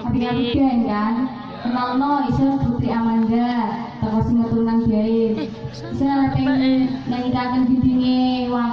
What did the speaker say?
ketika band kan ya. kenal no Isya Putri Amanda teko sing keturunan Biain eh, Isya pengen eh. nyanyi kakan wangkot